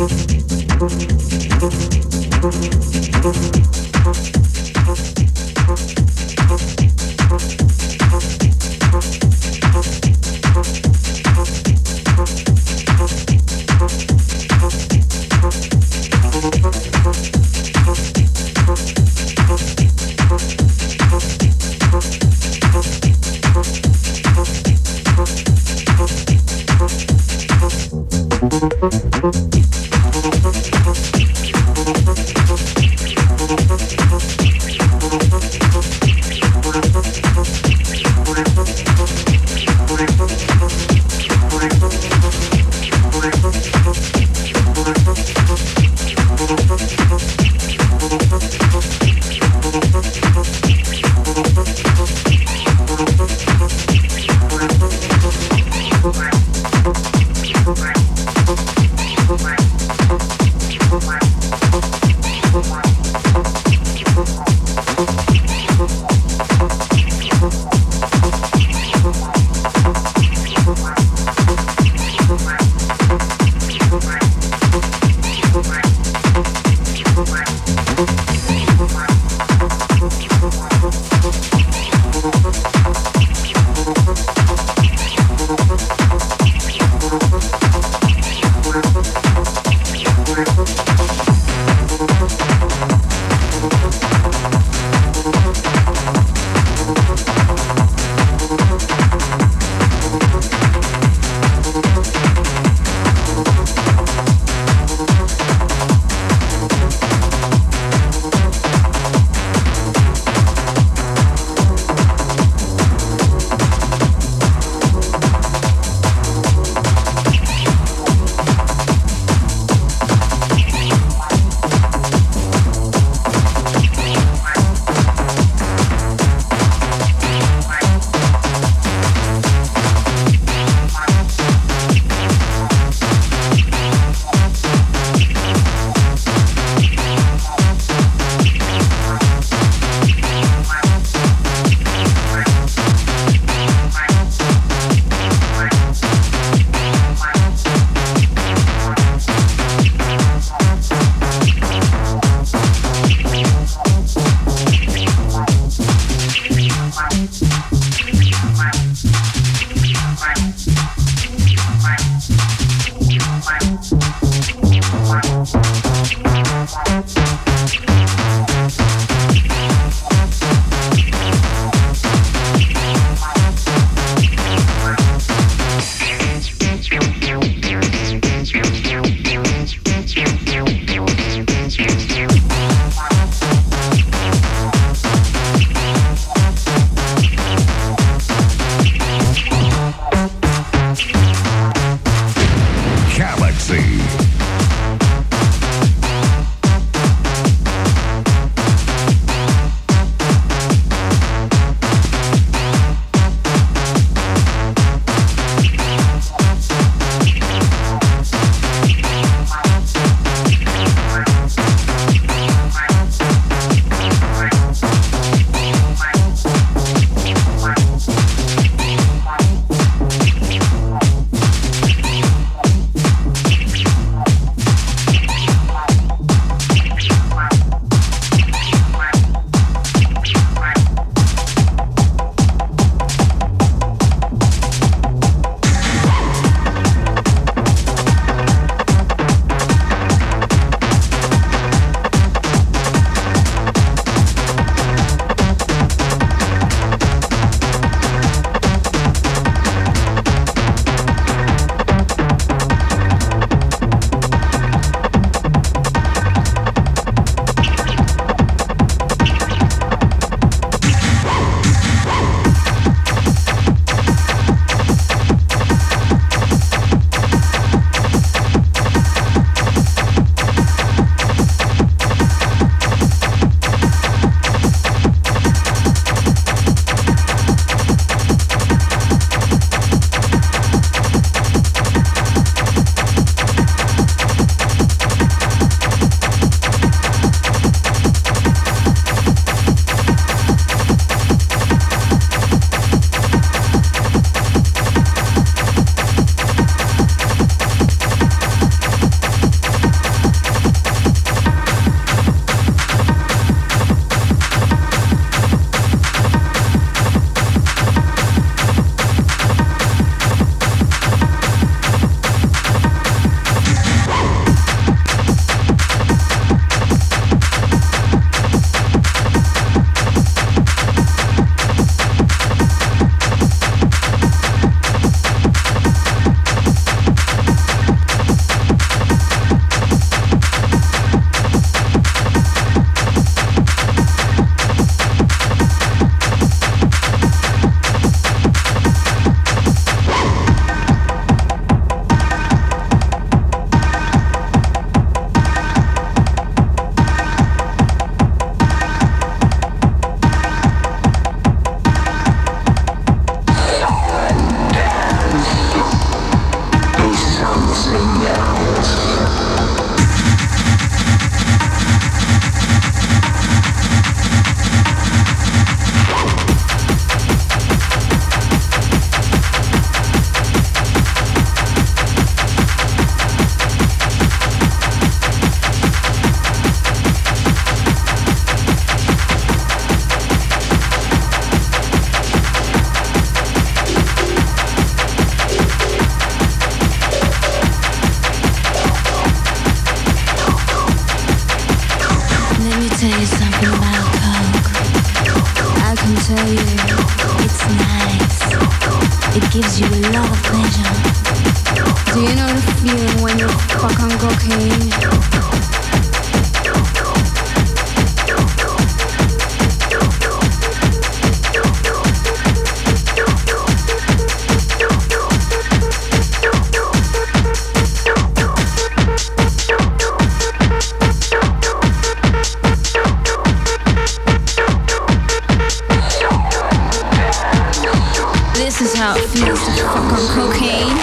Thank you.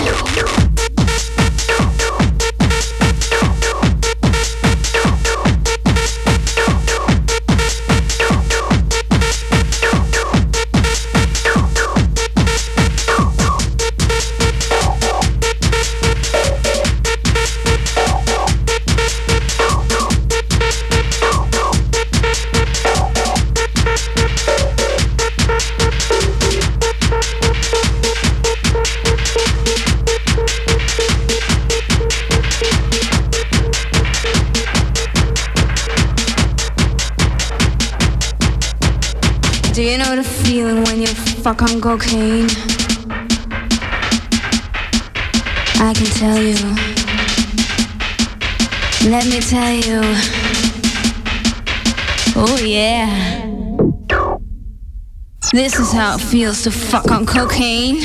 you. On cocaine? I can tell you. Let me tell you. Oh yeah. This is how it feels to fuck on cocaine.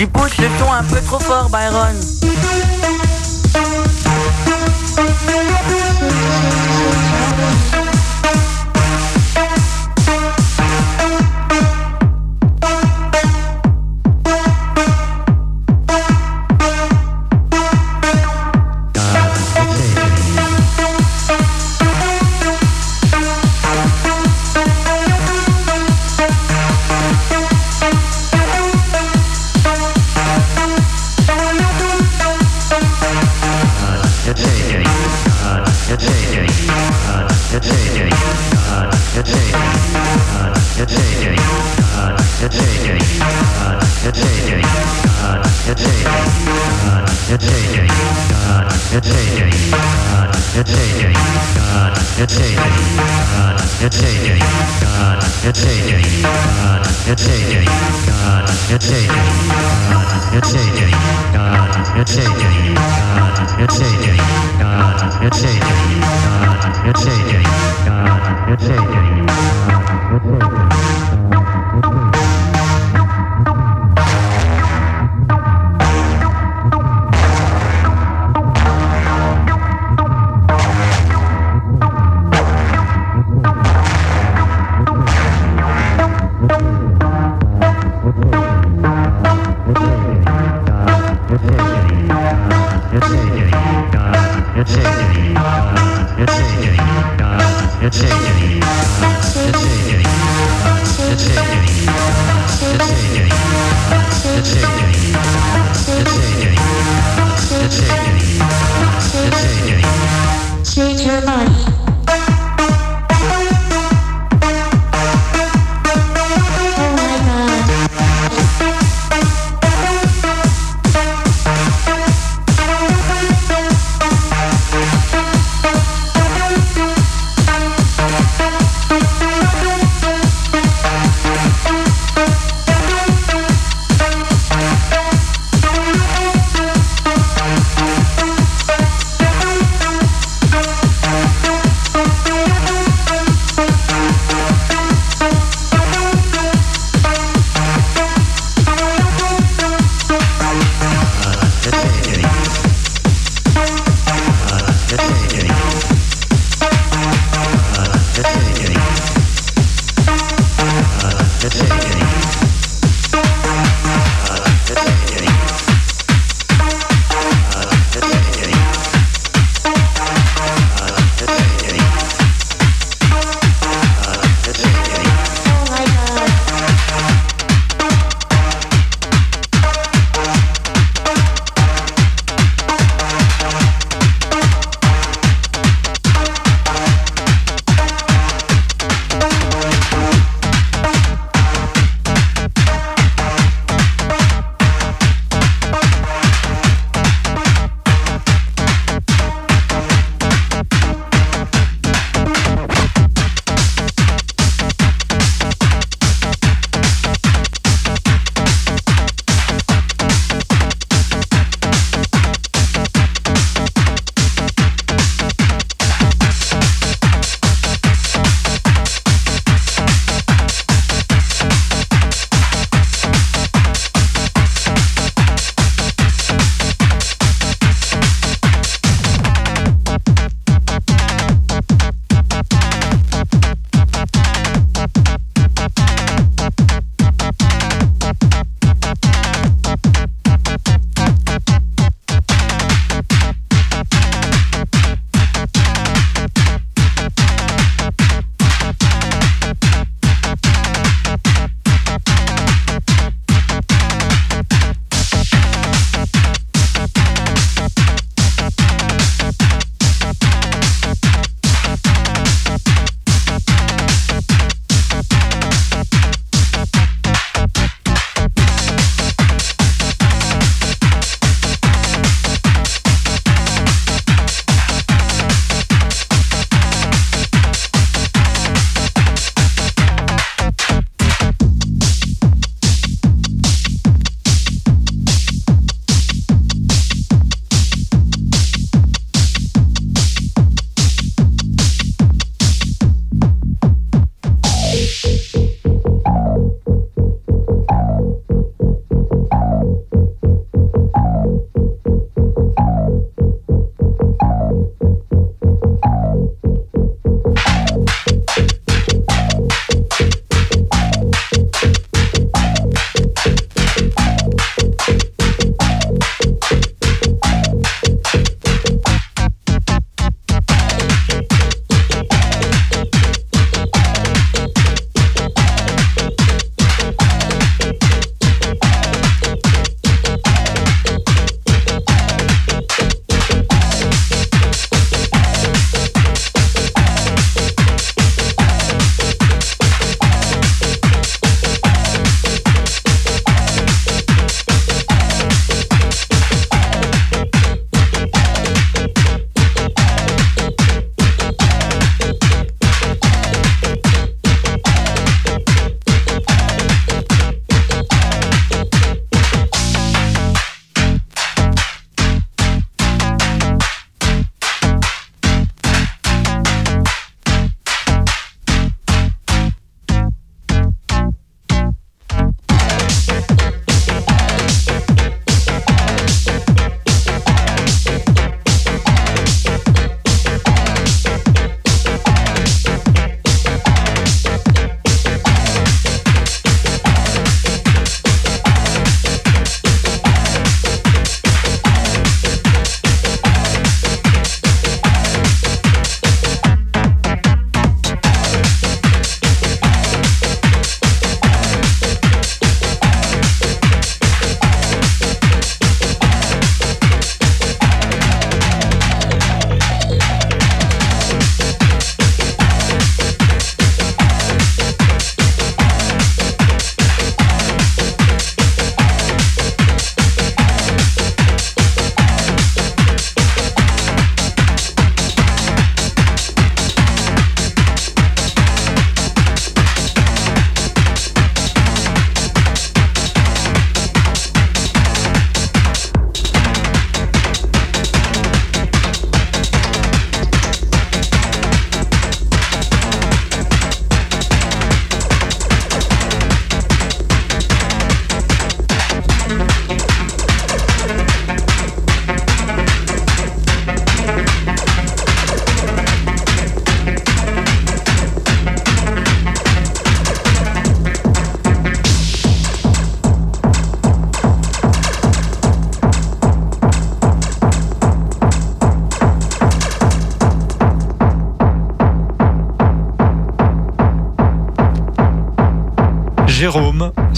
Tu pousses le son un peu trop fort, Byron.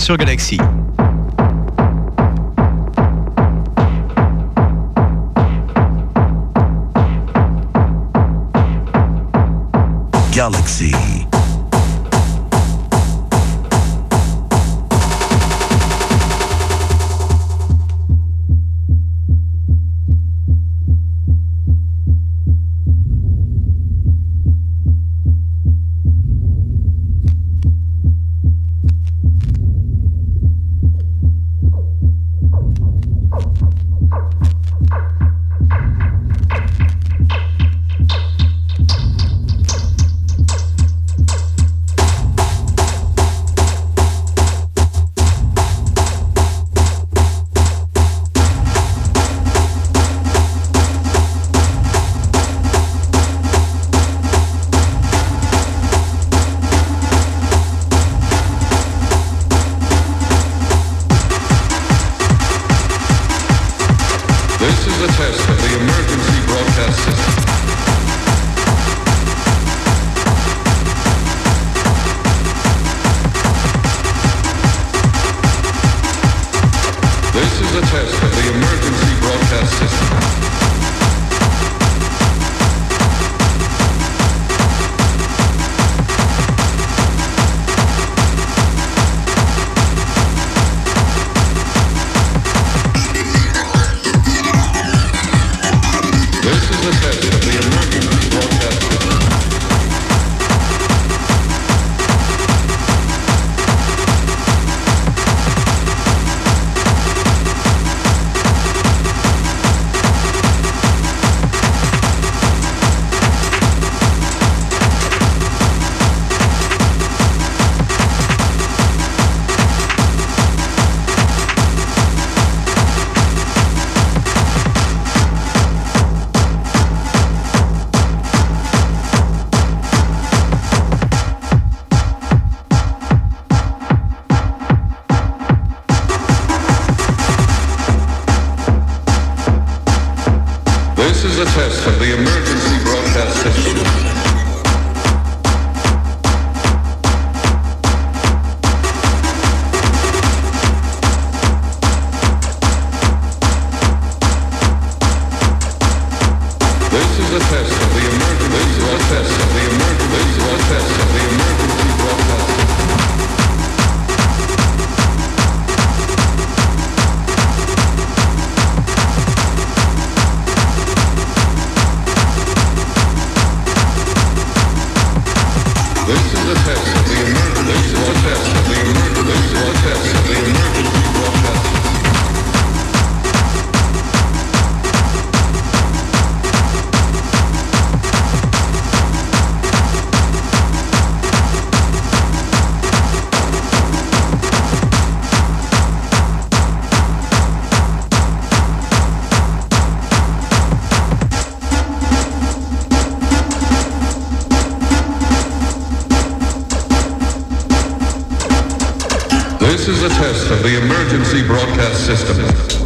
Sur Galaxy. Galaxy. This is a test of the emergency broadcast system.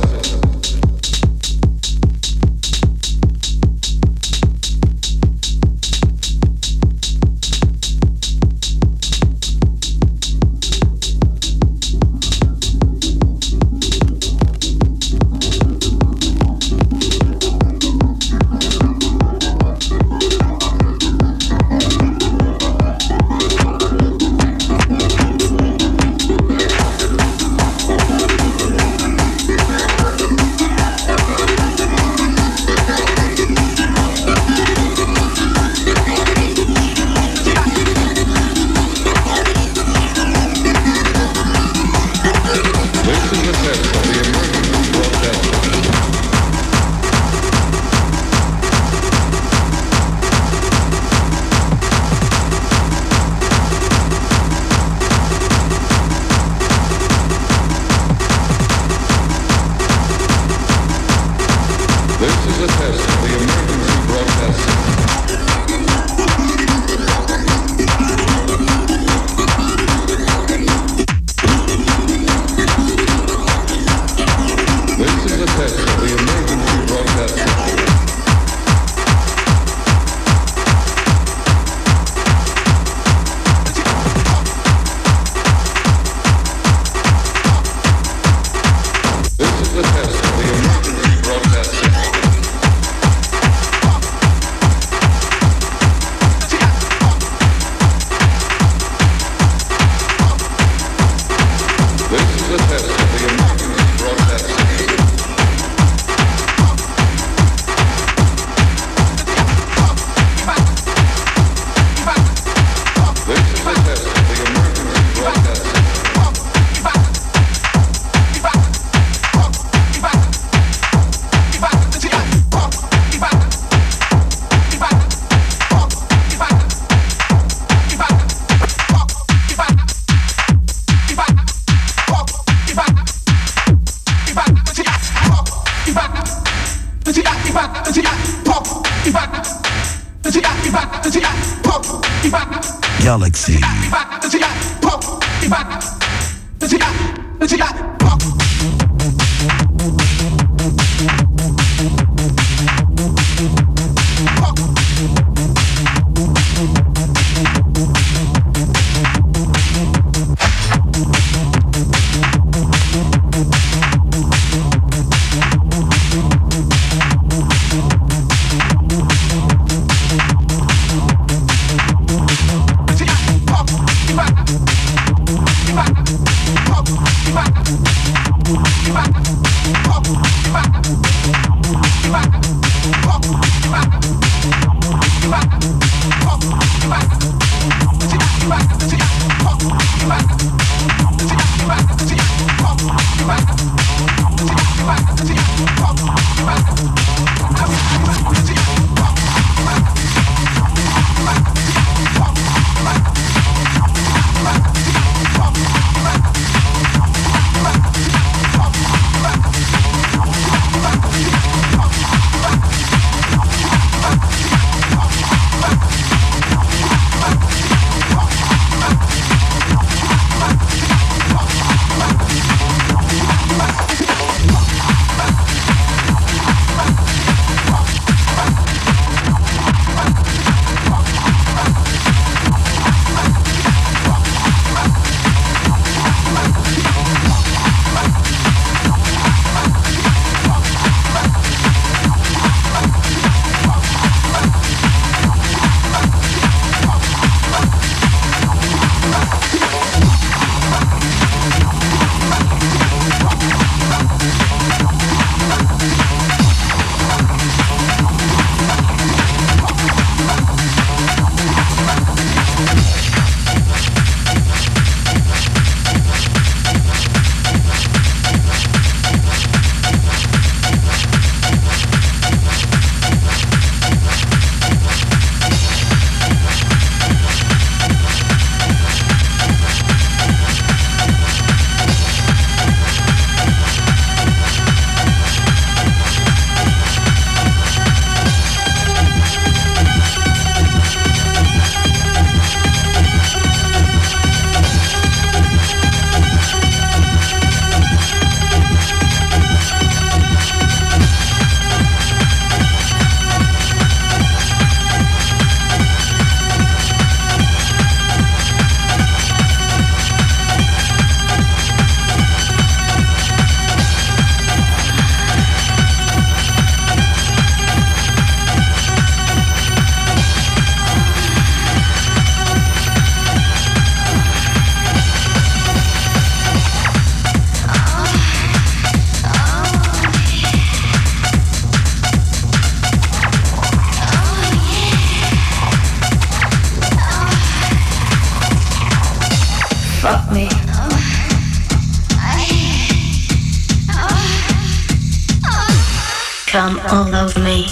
Come all over me.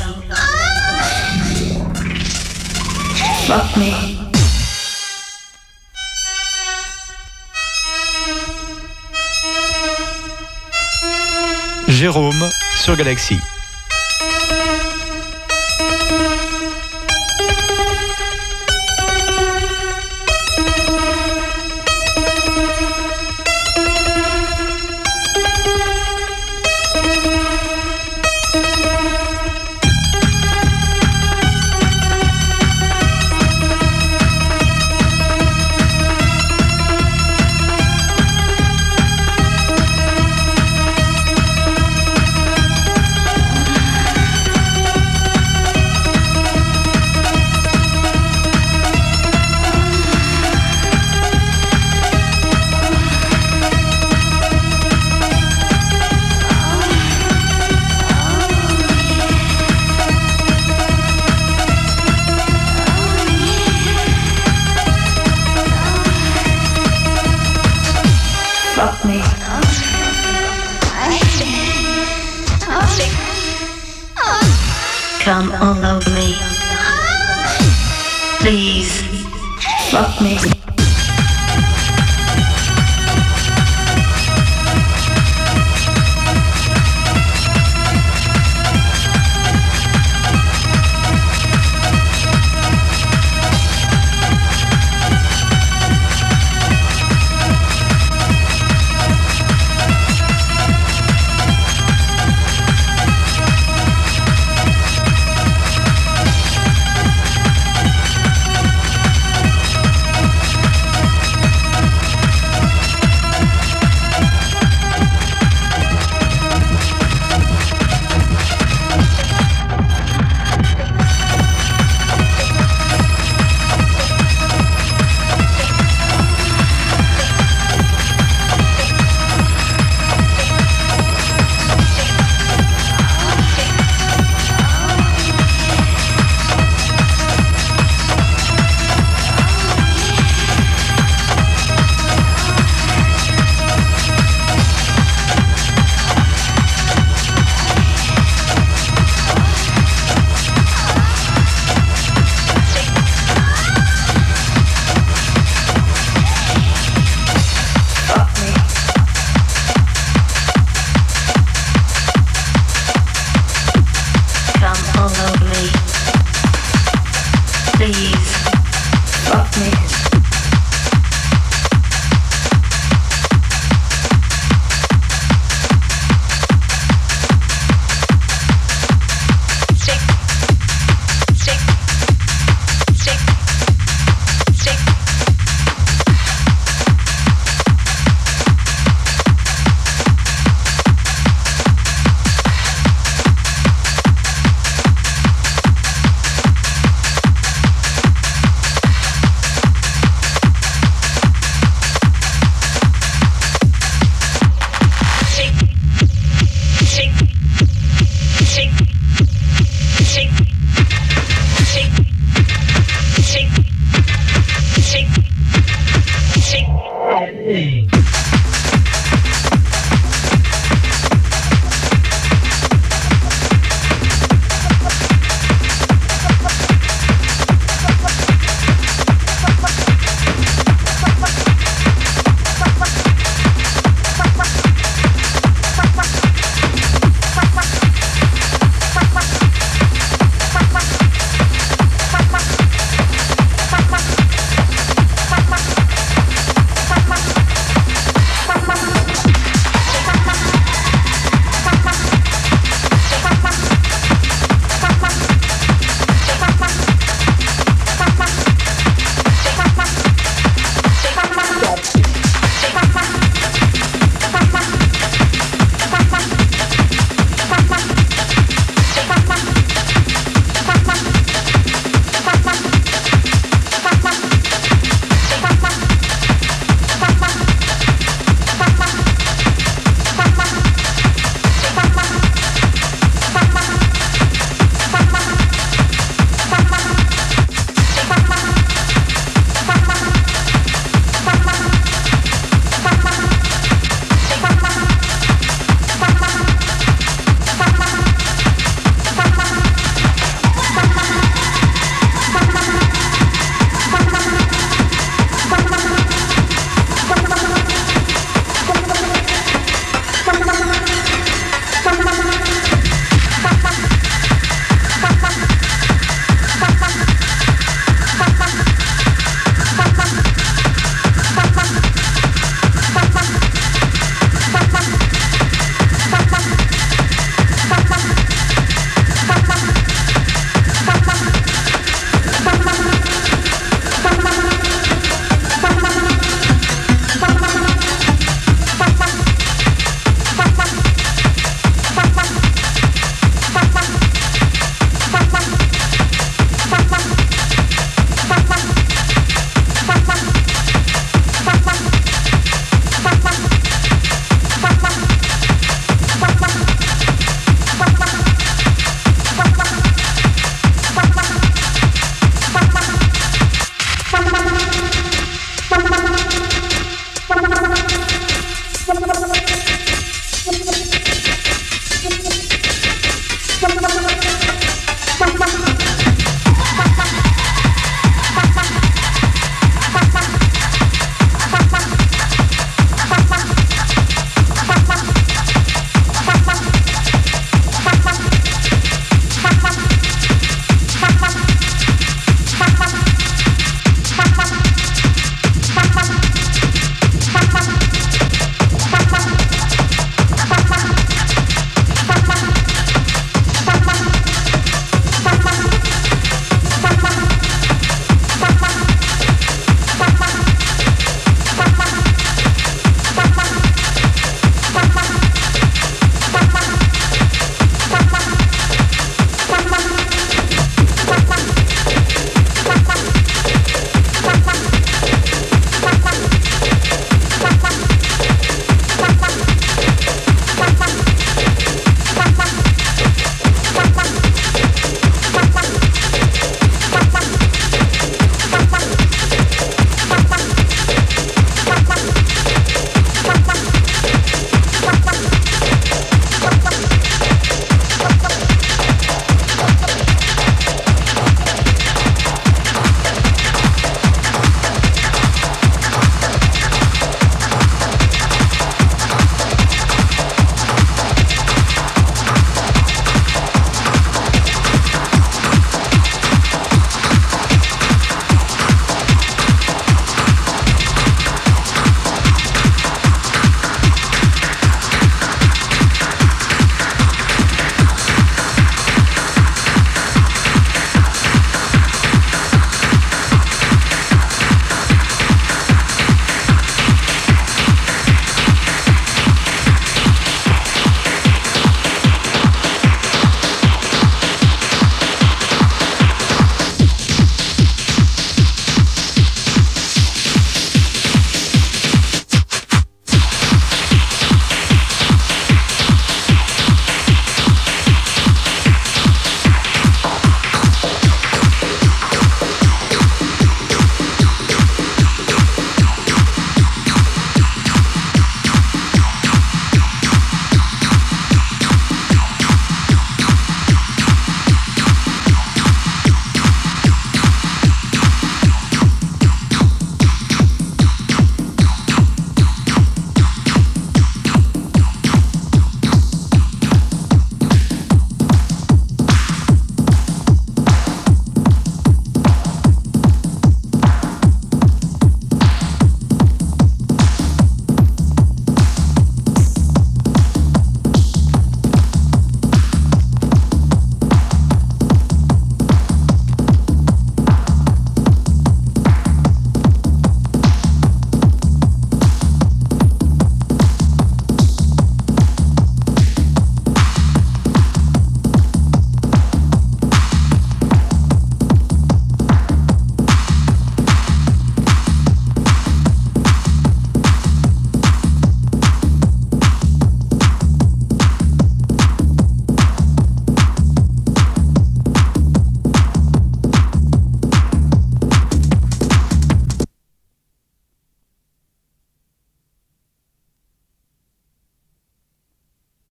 Please, fuck me.